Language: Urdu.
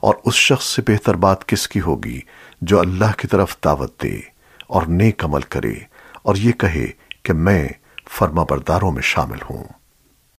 اور اس شخص سے بہتر بات کس کی ہوگی جو اللہ کی طرف دعوت دے اور نیک عمل کرے اور یہ کہے کہ میں فرما برداروں میں شامل ہوں۔